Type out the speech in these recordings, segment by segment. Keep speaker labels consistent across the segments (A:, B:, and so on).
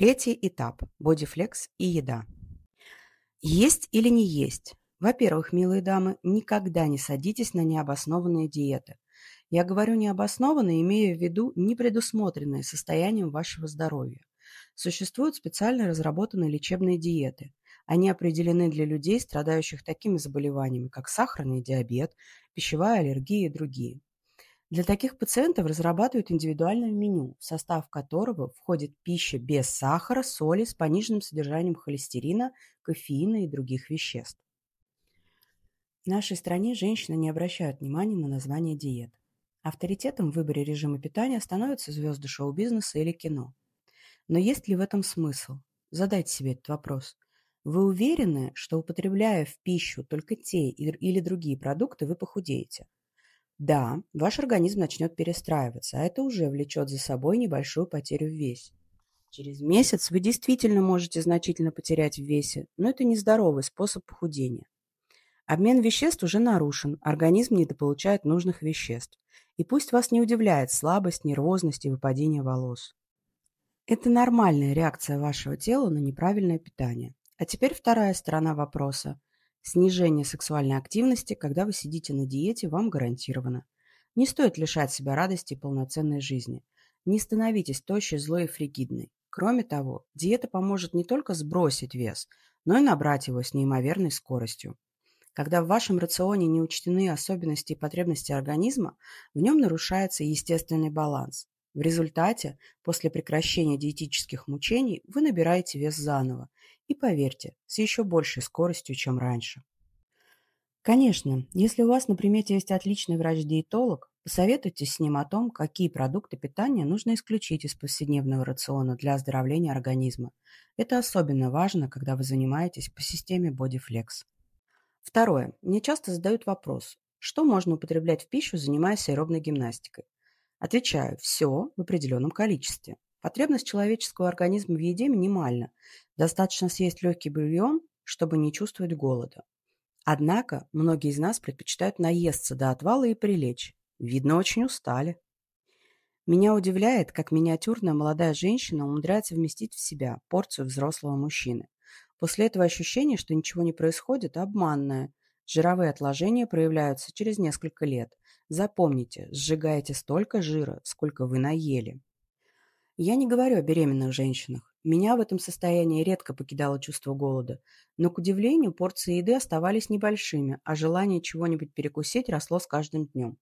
A: Третий этап – бодифлекс и еда. Есть или не есть? Во-первых, милые дамы, никогда не садитесь на необоснованные диеты. Я говорю необоснованные, имея в виду непредусмотренные состоянием вашего здоровья. Существуют специально разработанные лечебные диеты. Они определены для людей, страдающих такими заболеваниями, как сахарный диабет, пищевая аллергия и другие. Для таких пациентов разрабатывают индивидуальное меню, в состав которого входит пища без сахара, соли, с пониженным содержанием холестерина, кофеина и других веществ. В нашей стране женщины не обращают внимания на название диет. Авторитетом в выборе режима питания становятся звезды шоу-бизнеса или кино. Но есть ли в этом смысл? Задайте себе этот вопрос. Вы уверены, что употребляя в пищу только те или другие продукты, вы похудеете? Да, ваш организм начнет перестраиваться, а это уже влечет за собой небольшую потерю в весе. Через месяц вы действительно можете значительно потерять в весе, но это нездоровый способ похудения. Обмен веществ уже нарушен, организм недополучает нужных веществ. И пусть вас не удивляет слабость, нервозность и выпадение волос. Это нормальная реакция вашего тела на неправильное питание. А теперь вторая сторона вопроса. Снижение сексуальной активности, когда вы сидите на диете, вам гарантировано. Не стоит лишать себя радости и полноценной жизни. Не становитесь тощей, злой и фригидной. Кроме того, диета поможет не только сбросить вес, но и набрать его с неимоверной скоростью. Когда в вашем рационе не учтены особенности и потребности организма, в нем нарушается естественный баланс. В результате, после прекращения диетических мучений, вы набираете вес заново, и поверьте, с еще большей скоростью, чем раньше. Конечно, если у вас на примете есть отличный врач-диетолог, посоветуйтесь с ним о том, какие продукты питания нужно исключить из повседневного рациона для оздоровления организма. Это особенно важно, когда вы занимаетесь по системе BodyFlex. Второе. Мне часто задают вопрос, что можно употреблять в пищу, занимаясь аэробной гимнастикой? Отвечаю, все в определенном количестве. Потребность человеческого организма в еде минимальна. Достаточно съесть легкий бульон, чтобы не чувствовать голода. Однако многие из нас предпочитают наесться до отвала и прилечь. Видно, очень устали. Меня удивляет, как миниатюрная молодая женщина умудряется вместить в себя порцию взрослого мужчины. После этого ощущение, что ничего не происходит, обманное. Жировые отложения проявляются через несколько лет. Запомните, сжигаете столько жира, сколько вы наели. Я не говорю о беременных женщинах. Меня в этом состоянии редко покидало чувство голода. Но, к удивлению, порции еды оставались небольшими, а желание чего-нибудь перекусить росло с каждым днем.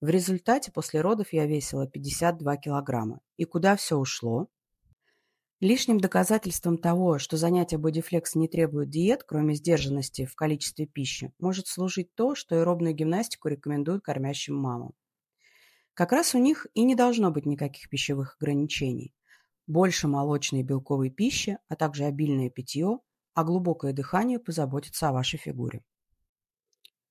A: В результате после родов я весила 52 килограмма. И куда все ушло? Лишним доказательством того, что занятия бодифлекс не требуют диет, кроме сдержанности в количестве пищи, может служить то, что аэробную гимнастику рекомендуют кормящим мамам. Как раз у них и не должно быть никаких пищевых ограничений. Больше молочной и белковой пищи, а также обильное питье, а глубокое дыхание позаботится о вашей фигуре.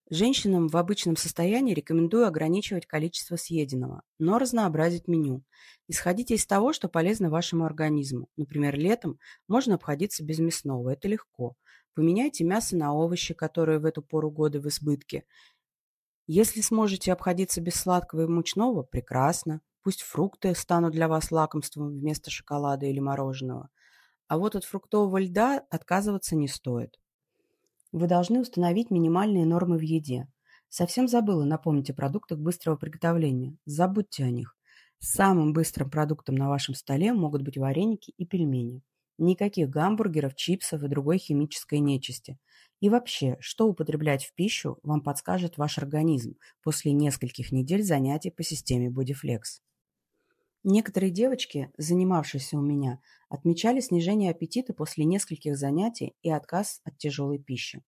A: Женщинам в обычном состоянии рекомендую ограничивать количество съеденного, но разнообразить меню. Исходите из того, что полезно вашему организму. Например, летом можно обходиться без мясного, это легко. Поменяйте мясо на овощи, которые в эту пору года в избытке. Если сможете обходиться без сладкого и мучного, прекрасно. Пусть фрукты станут для вас лакомством вместо шоколада или мороженого. А вот от фруктового льда отказываться не стоит. Вы должны установить минимальные нормы в еде. Совсем забыла напомнить о продуктах быстрого приготовления. Забудьте о них. Самым быстрым продуктом на вашем столе могут быть вареники и пельмени. Никаких гамбургеров, чипсов и другой химической нечисти. И вообще, что употреблять в пищу, вам подскажет ваш организм после нескольких недель занятий по системе Bodyflex. Некоторые девочки, занимавшиеся у меня, отмечали снижение аппетита после нескольких занятий и отказ от тяжелой пищи.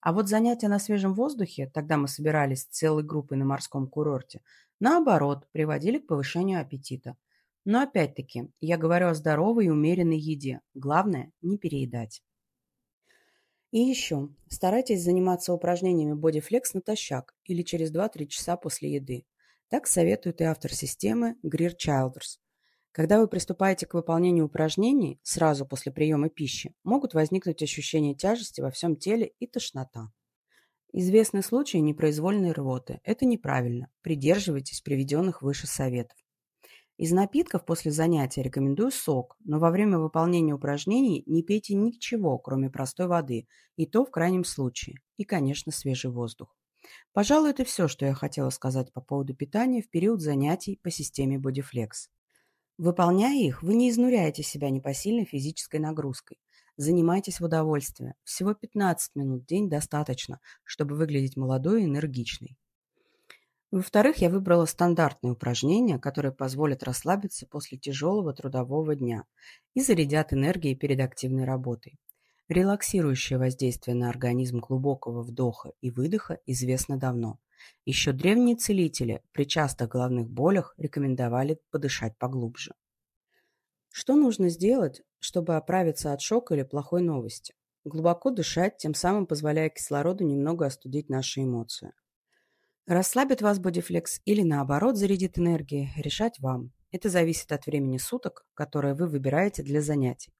A: А вот занятия на свежем воздухе, тогда мы собирались целой группой на морском курорте, наоборот, приводили к повышению аппетита. Но опять-таки, я говорю о здоровой и умеренной еде. Главное – не переедать. И еще, старайтесь заниматься упражнениями Bodyflex натощак или через 2-3 часа после еды. Так советует и автор системы Грир Чайлдерс. Когда вы приступаете к выполнению упражнений сразу после приема пищи, могут возникнуть ощущения тяжести во всем теле и тошнота. Известны случаи непроизвольной рвоты. Это неправильно. Придерживайтесь приведенных выше советов. Из напитков после занятия рекомендую сок, но во время выполнения упражнений не пейте ничего, кроме простой воды, и то в крайнем случае, и, конечно, свежий воздух. Пожалуй, это все, что я хотела сказать по поводу питания в период занятий по системе Bodyflex. Выполняя их, вы не изнуряете себя непосильной физической нагрузкой. Занимайтесь в удовольствие. Всего 15 минут в день достаточно, чтобы выглядеть молодой и энергичной. Во-вторых, я выбрала стандартные упражнения, которые позволят расслабиться после тяжелого трудового дня и зарядят энергией перед активной работой. Релаксирующее воздействие на организм глубокого вдоха и выдоха известно давно. Еще древние целители при частых головных болях рекомендовали подышать поглубже. Что нужно сделать, чтобы оправиться от шока или плохой новости? Глубоко дышать, тем самым позволяя кислороду немного остудить наши эмоции. Расслабит вас бодифлекс или наоборот зарядит энергией, решать вам. Это зависит от времени суток, которое вы выбираете для занятий.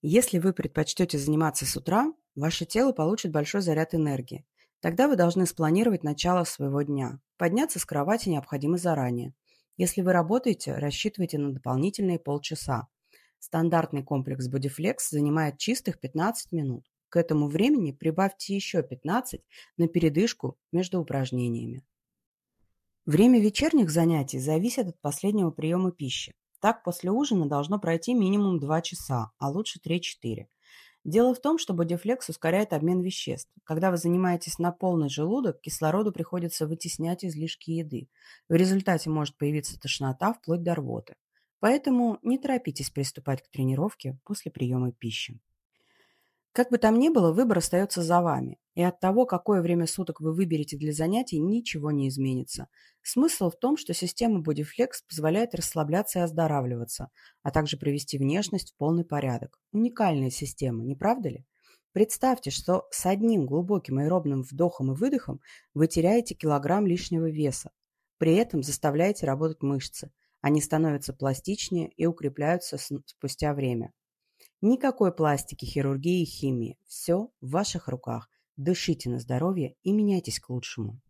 A: Если вы предпочтете заниматься с утра, ваше тело получит большой заряд энергии. Тогда вы должны спланировать начало своего дня. Подняться с кровати необходимо заранее. Если вы работаете, рассчитывайте на дополнительные полчаса. Стандартный комплекс Bodyflex занимает чистых 15 минут. К этому времени прибавьте еще 15 на передышку между упражнениями. Время вечерних занятий зависит от последнего приема пищи. Так, после ужина должно пройти минимум 2 часа, а лучше 3-4. Дело в том, что бодифлекс ускоряет обмен веществ. Когда вы занимаетесь на полный желудок, кислороду приходится вытеснять излишки еды. В результате может появиться тошнота вплоть до рвоты. Поэтому не торопитесь приступать к тренировке после приема пищи. Как бы там ни было, выбор остается за вами, и от того, какое время суток вы выберете для занятий, ничего не изменится. Смысл в том, что система Bodyflex позволяет расслабляться и оздоравливаться, а также привести внешность в полный порядок. Уникальная система, не правда ли? Представьте, что с одним глубоким аэробным вдохом и выдохом вы теряете килограмм лишнего веса. При этом заставляете работать мышцы. Они становятся пластичнее и укрепляются спустя время. Никакой пластики, хирургии химии. Все в ваших руках. Дышите на здоровье и меняйтесь к лучшему.